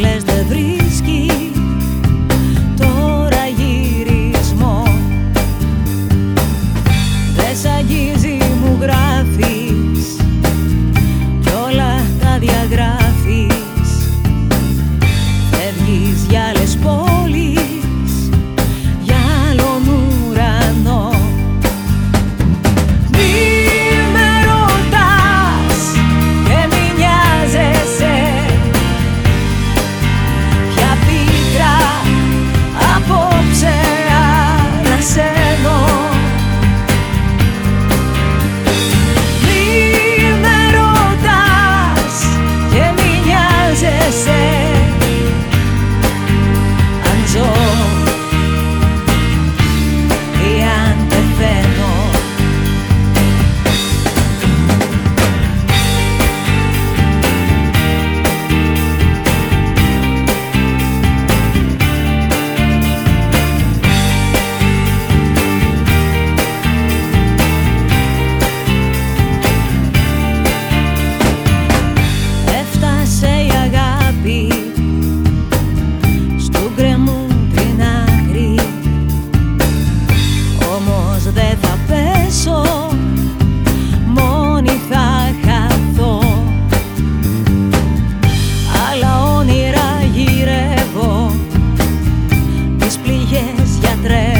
λες δεν βρει tres.